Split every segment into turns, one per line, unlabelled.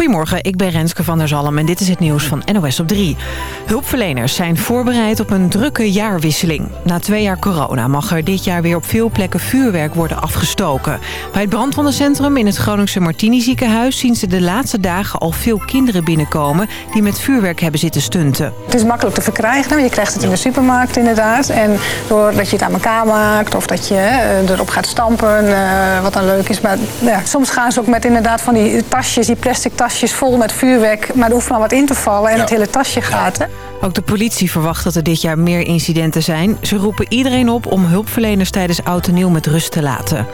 Goedemorgen, ik ben Renske van der Zalm en dit is het nieuws van NOS op 3. Hulpverleners zijn voorbereid op een drukke jaarwisseling. Na twee jaar corona mag er dit jaar weer op veel plekken vuurwerk worden afgestoken. Bij het brandwondencentrum in het Groningse Martini ziekenhuis... zien ze de laatste dagen al veel kinderen binnenkomen... die met vuurwerk hebben zitten stunten.
Het is makkelijk te verkrijgen. Je krijgt het in de supermarkt inderdaad. En doordat je het aan elkaar maakt of dat je eh, erop gaat stampen... Eh, wat dan leuk is. Maar ja, soms gaan ze ook met inderdaad van die tasjes, die plastic tasjes vol met vuurwerk. Maar er hoeft maar wat in te vallen en het hele tasje gaat. Hè?
Ook de politie verwacht dat er dit jaar meer incidenten zijn. Ze roepen iedereen op om hulpverleners tijdens Oud en Nieuw met rust te laten.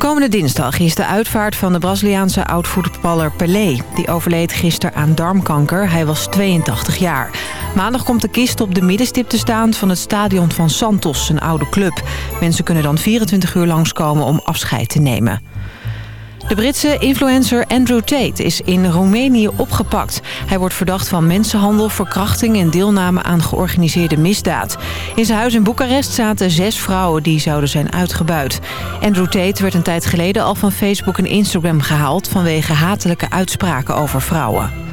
Komende dinsdag is de uitvaart van de Braziliaanse oud-voetballer Pelé. Die overleed gisteren aan darmkanker. Hij was 82 jaar. Maandag komt de kist op de middenstip te staan van het stadion van Santos, een oude club. Mensen kunnen dan 24 uur langskomen om afscheid te nemen. De Britse influencer Andrew Tate is in Roemenië opgepakt. Hij wordt verdacht van mensenhandel, verkrachting en deelname aan georganiseerde misdaad. In zijn huis in Boekarest zaten zes vrouwen die zouden zijn uitgebuit. Andrew Tate werd een tijd geleden al van Facebook en Instagram gehaald... vanwege hatelijke uitspraken over vrouwen.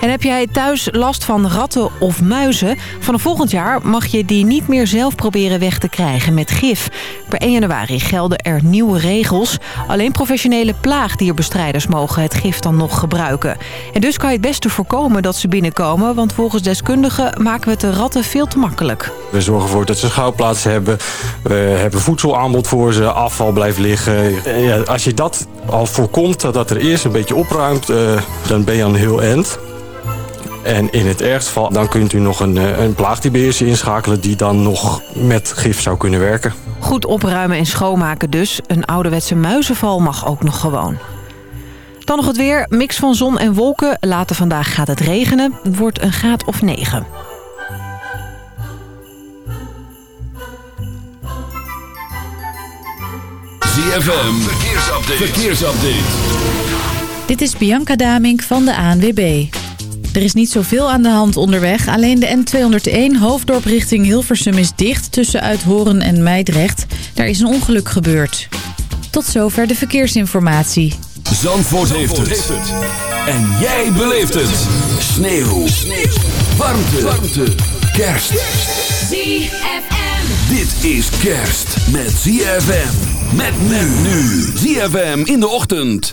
En heb jij thuis last van ratten of muizen? Vanaf volgend jaar mag je die niet meer zelf proberen weg te krijgen met gif. Per 1 januari gelden er nieuwe regels. Alleen professionele plaagdierbestrijders mogen het gif dan nog gebruiken. En dus kan je het beste voorkomen dat ze binnenkomen... want volgens deskundigen maken we het de ratten veel te makkelijk.
We zorgen ervoor dat ze schouwplaatsen hebben. We hebben voedselaanbod voor ze, afval blijft liggen. Ja, als je dat al voorkomt, dat er eerst een beetje opruimt... Uh, dan ben je aan heel eind. En in het ergste geval dan kunt u nog een, eh, een inschakelen... die dan nog met gif zou kunnen werken.
Goed opruimen en schoonmaken dus. Een ouderwetse muizenval mag ook nog gewoon. Dan nog het weer. Mix van zon en wolken. Later vandaag gaat het regenen. Het wordt een graad of 9.
ZFM, verkeersupdate. verkeersupdate.
Dit is Bianca Damink van de ANWB. Er is niet zoveel aan de hand onderweg. Alleen de N201 hoofddorp richting Hilversum is dicht tussen Uithoren en Meidrecht. Daar is een ongeluk gebeurd. Tot zover de verkeersinformatie.
Zandvoort, heeft, het. En jij beleeft het. Sneeuw. Sneeuw. Warmte. Warmte. Kerst.
ZFM.
Dit is kerst met ZFM. Met men nu. ZFM in de ochtend.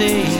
Say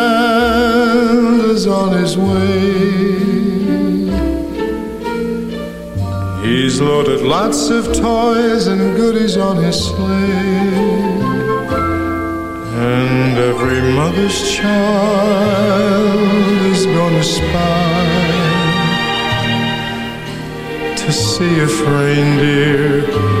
is on his way. He's loaded lots of toys and goodies on his sleigh. And every mother's child is gonna spy to see if reindeer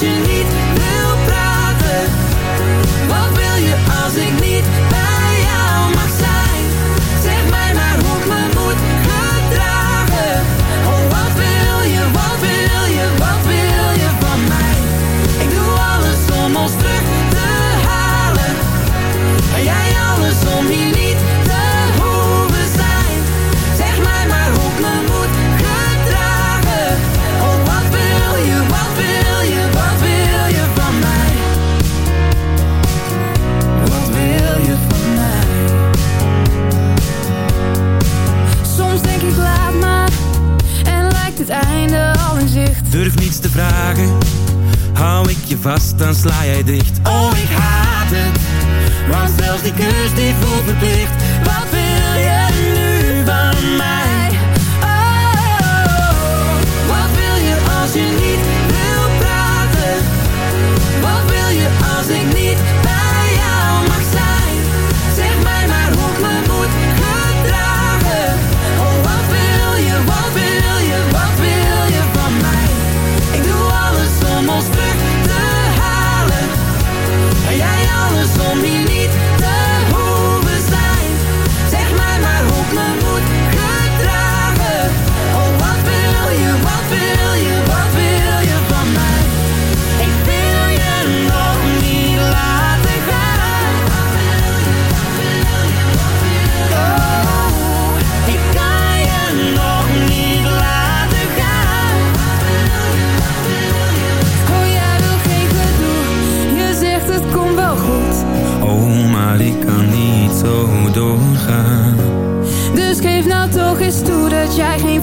Je als je vast, dan sla jij dicht. Oh, ik haat het, want zelfs die kus die voelt verplicht. Wat wil je nu van mij?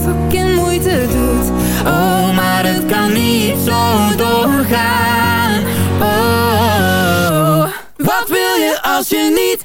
Fucking moeite doet.
Oh, maar het kan niet zo doorgaan. Oh, wat wil je als je niet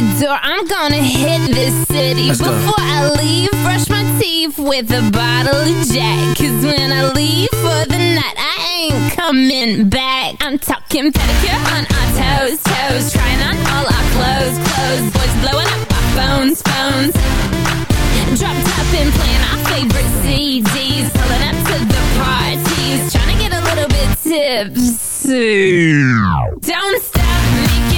The
door. I'm gonna hit this city.
Let's go.
Before I leave, brush my teeth with a bottle of Jack. Cause when I leave for the night, I ain't coming back. I'm talking pedicure on our toes, toes. Trying on all our clothes, clothes. Boys blowing up our phones, phones. Dropped up and playing our favorite CDs. Pulling up to the parties. Trying to get a little bit tipsy. Don't stop, make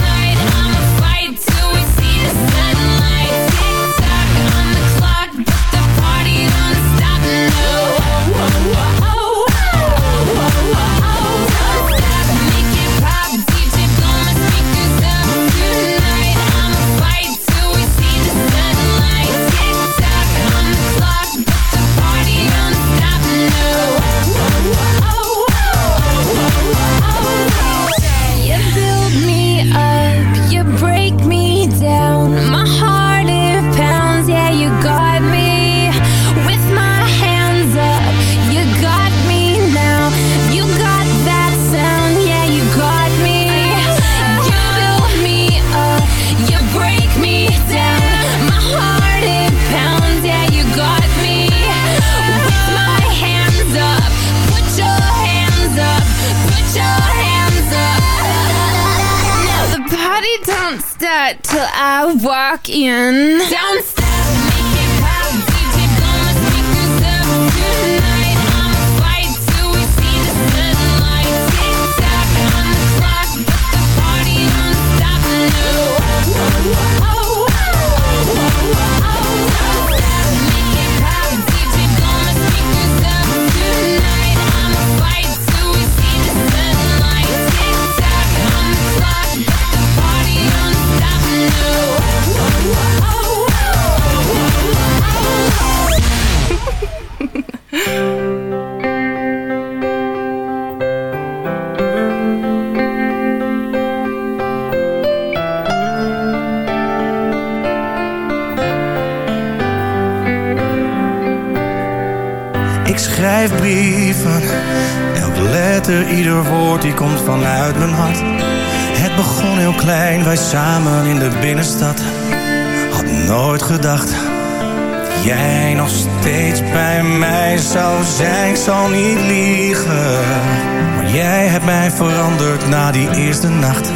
Mij veranderd na die eerste nacht.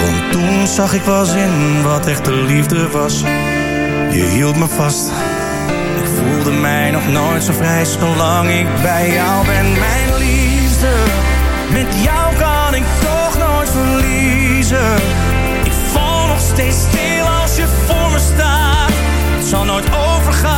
Want toen zag ik pas in wat echte liefde was. Je hield me vast. Ik voelde mij nog nooit zo vrij zolang ik bij jou ben. Mijn liefde, met jou kan ik toch nooit verliezen. Ik val nog steeds stil als je voor me staat. Het zal nooit overgaan,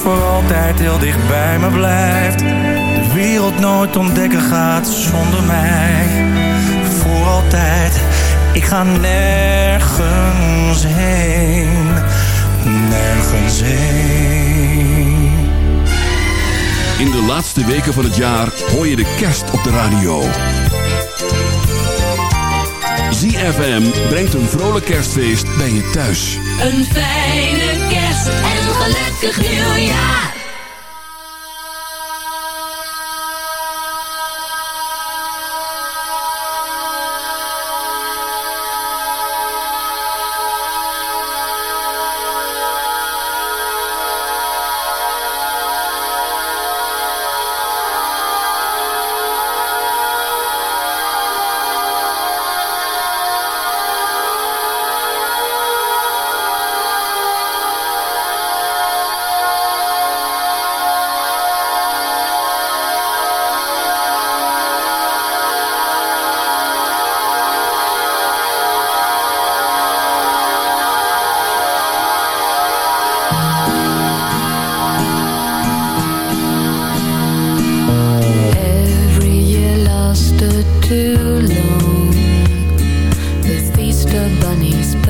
Voor altijd heel dicht bij me blijft. De wereld nooit ontdekken gaat zonder mij. Voor altijd, ik ga nergens heen. Nergens heen.
In de laatste weken van het jaar hoor je de kerst op de radio. ZFM brengt een vrolijk kerstfeest bij je thuis.
Een fijne kerst en een gelukkig nieuwjaar.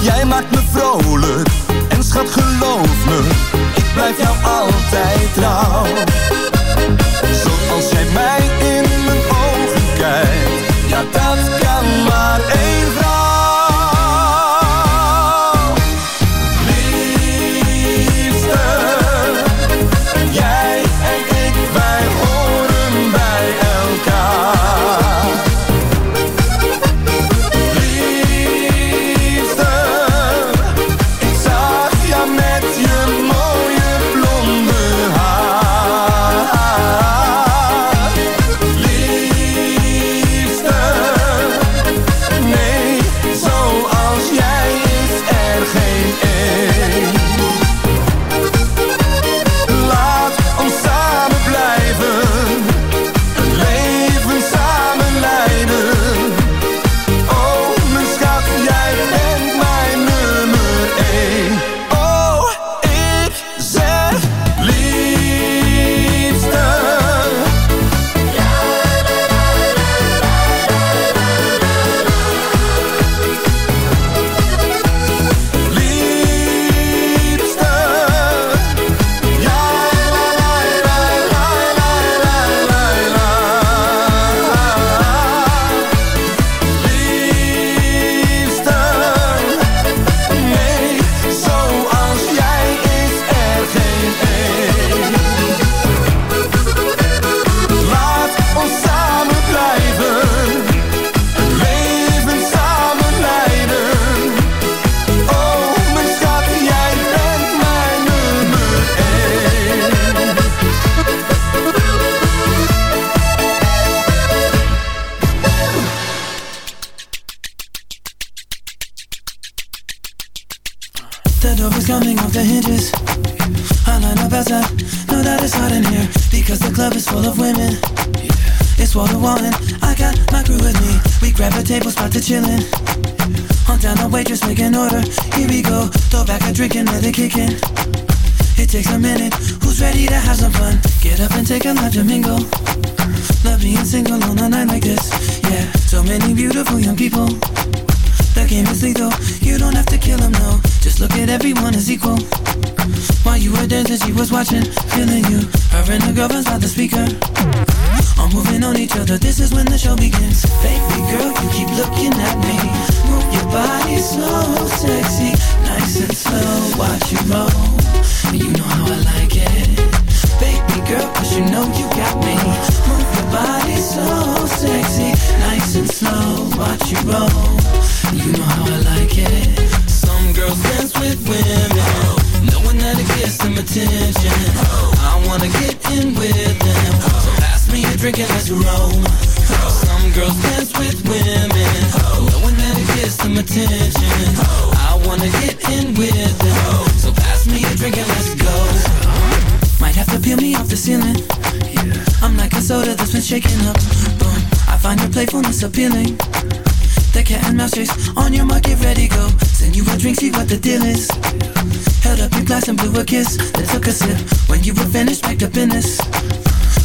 Jij maakt me vrolijk en schat geloof me, ik blijf jou altijd trouw. Zoals jij mij in mijn ogen kijkt, ja dat kan maar één
chillin'. On down the waitress, make an order. Here we go. Throw back a drink and let it kick in. It takes a minute. Who's ready to have some fun? Get up and take a life to mingle. Love being single on a night like this. Yeah, so many beautiful young people. The game is lethal. You don't have to kill them, no. Just look at everyone as equal. While you were dancing, she was watching, feeling you. Her and the girlfriends by the speaker. Moving on each other. This is when the show begins. Baby girl, you keep looking at me. Move your body so sexy, nice and slow. Watch you roll. You know how I like it. Baby girl, cause you know you got me. Move your body so sexy, nice and slow. Watch you roll. You know how I like it. Some girls dance with women, knowing that it gets them attention. I wanna get in with them, so me a drink and let's roll. Some girls dance with women, knowing that it gets them attention. I wanna get in with them, so pass me a drink and let's go. Might have to peel me off the ceiling. I'm like a soda that's been shaken up. Boom, I find your playfulness appealing. The cat and mouse chase on your mark, get ready, go. Send you a drink, see what the deal is. Held up your glass and blew a kiss. Then took a sip. When you were finished, packed up in this.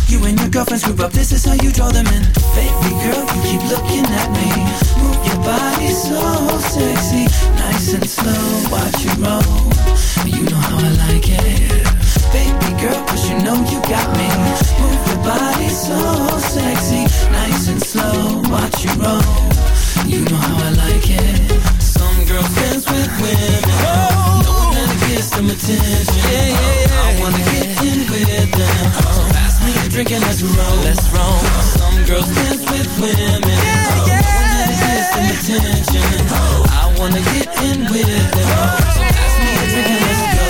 You and your girlfriends group up, this is how you draw them in. Baby girl, you keep looking at me. Move your body so sexy. Nice and slow, watch you roll. You know how I like it. Baby girl, cause you know you got me. Move your body so sexy. Nice and slow, watch you roll. You know how I like it. Some girls dance with women. Knowing that it gets some attention. Yeah, yeah, yeah. I wanna get in with them. So pass me a drink and let's roll. Let's roll. Some girls dance with women. Yeah, yeah. Knowing that it some attention. I wanna get in with them. So pass me a drink and let's go.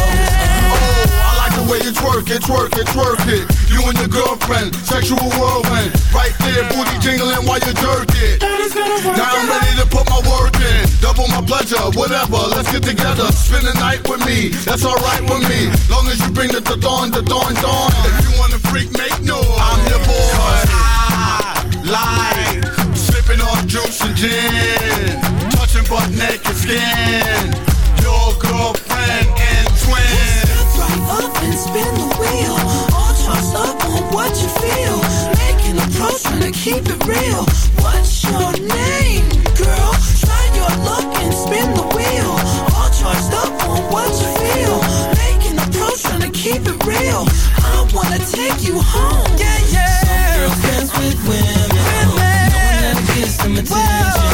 I like the way you twerk it, twerk it, twerk it. You and your girlfriend, sexual whirlwind. Right there, booty jingling while you jerk it. Now I'm ready to put my work in. Double my pleasure, whatever. Let's get together. Spend the night with me. That's alright with me. Long as you bring the dawn, the dawn, dawn. If you wanna freak, make noise. I'm your boy. Cause I like sipping on juice and gin. Touching butt naked skin. Your girlfriend and twin.
Drive up and spin the wheel. All charged up on what you feel. Making a pro, trying to keep it real. What's your name, girl? Try your luck and spin the wheel. All charged up on what you feel. Making a pro, trying to keep it real. I wanna take you home. Yeah, yeah. Some girls dance with women. Knowing that it gets some attention. I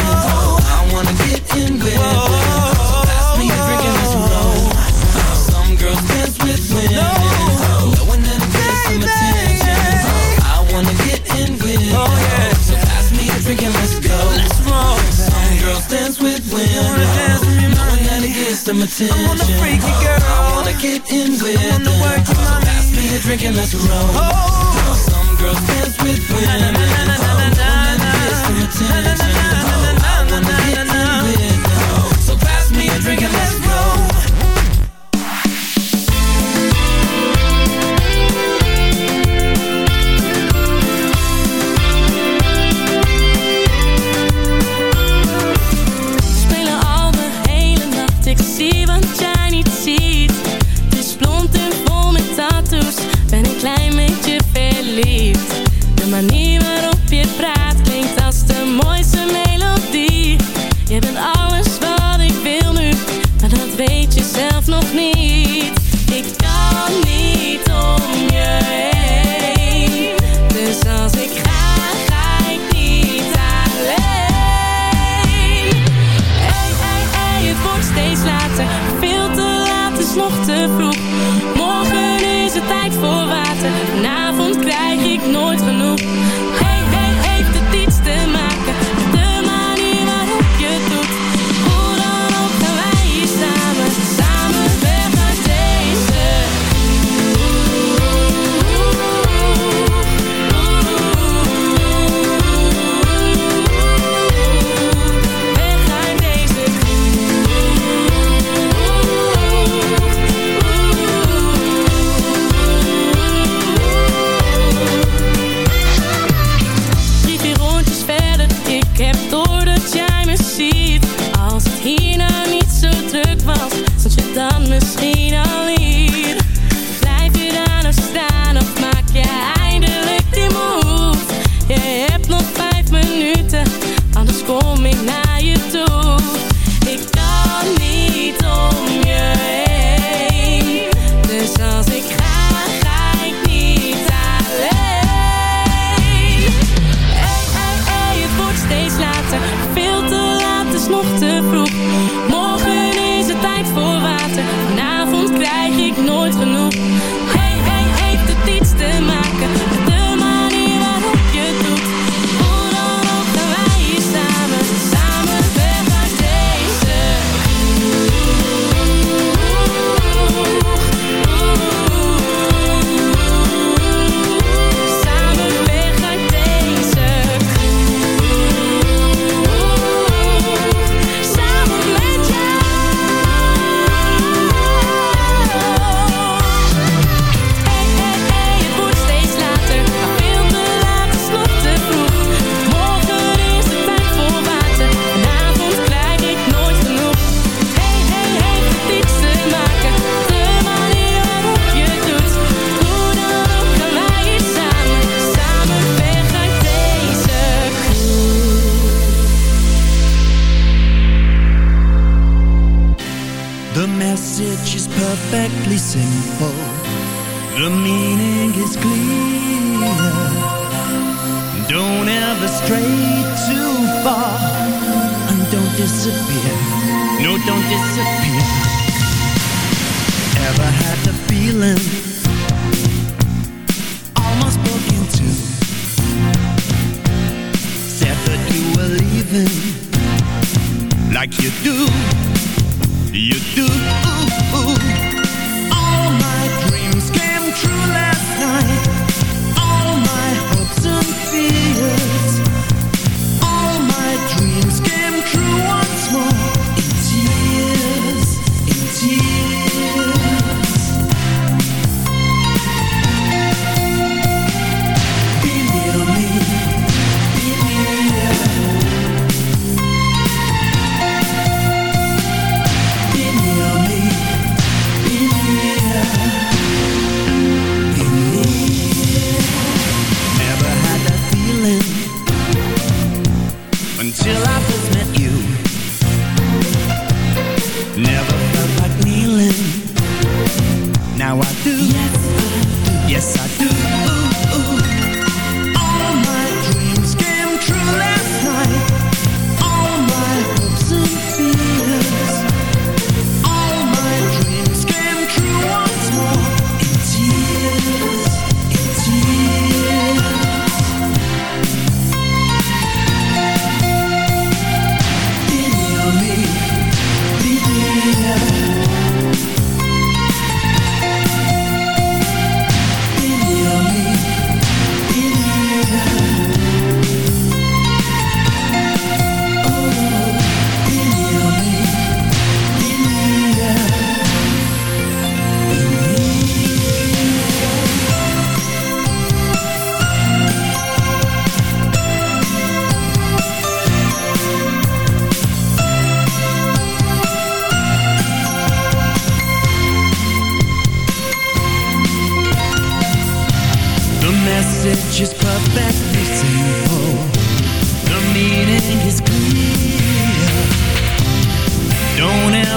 some attention. I wanna freaky girl. I wanna get in with them. So pass me a drink and let's roll. Some girls dance with women. Knowing that it gets some attention. I wanna get in with them. So pass me a drink and let's go.
spelen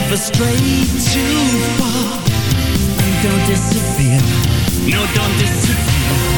never stray too far. and don't disappear. No, don't disappear.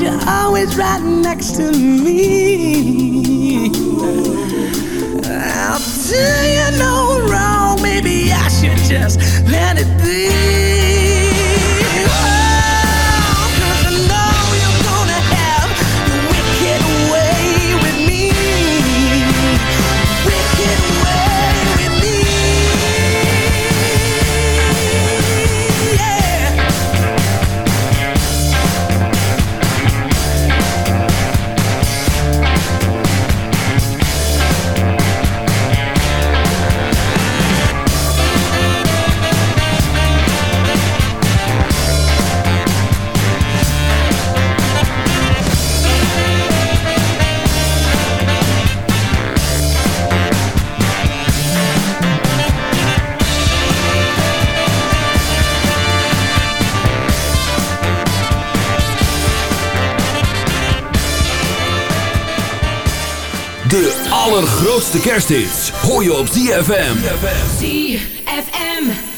You're always right next to me.
Allergrootste kersthits hoor je op ZFM.
ZFM.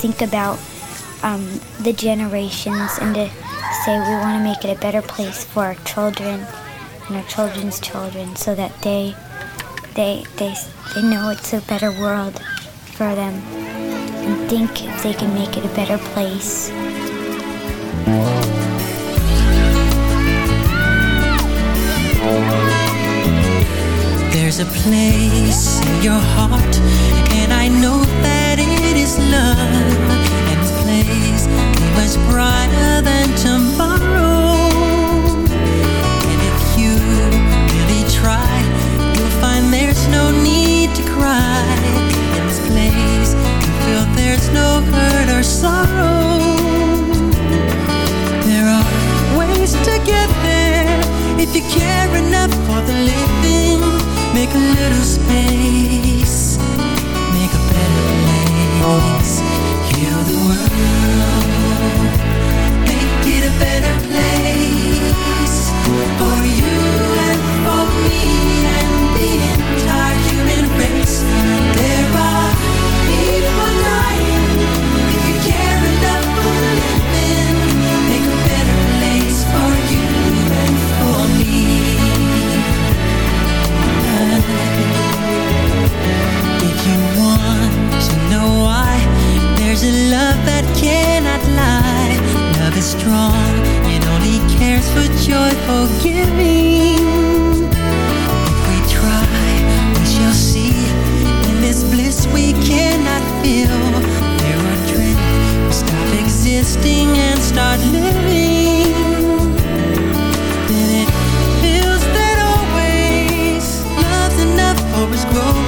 think about um, the generations and to say we want to make it a better place for our children and our children's children so that they they they they know it's a better world for them and think if they can make it a better place.
There's a place in your heart, and I know that it is love. And this place is much brighter than tomorrow. There's no hurt or sorrow. There are ways to get there if you care enough for the living. Make a little space, for joyful giving. If we try, we shall see. In this bliss we cannot feel. There are dreams, we stop existing and start living. Then it feels that always love's enough for us growing.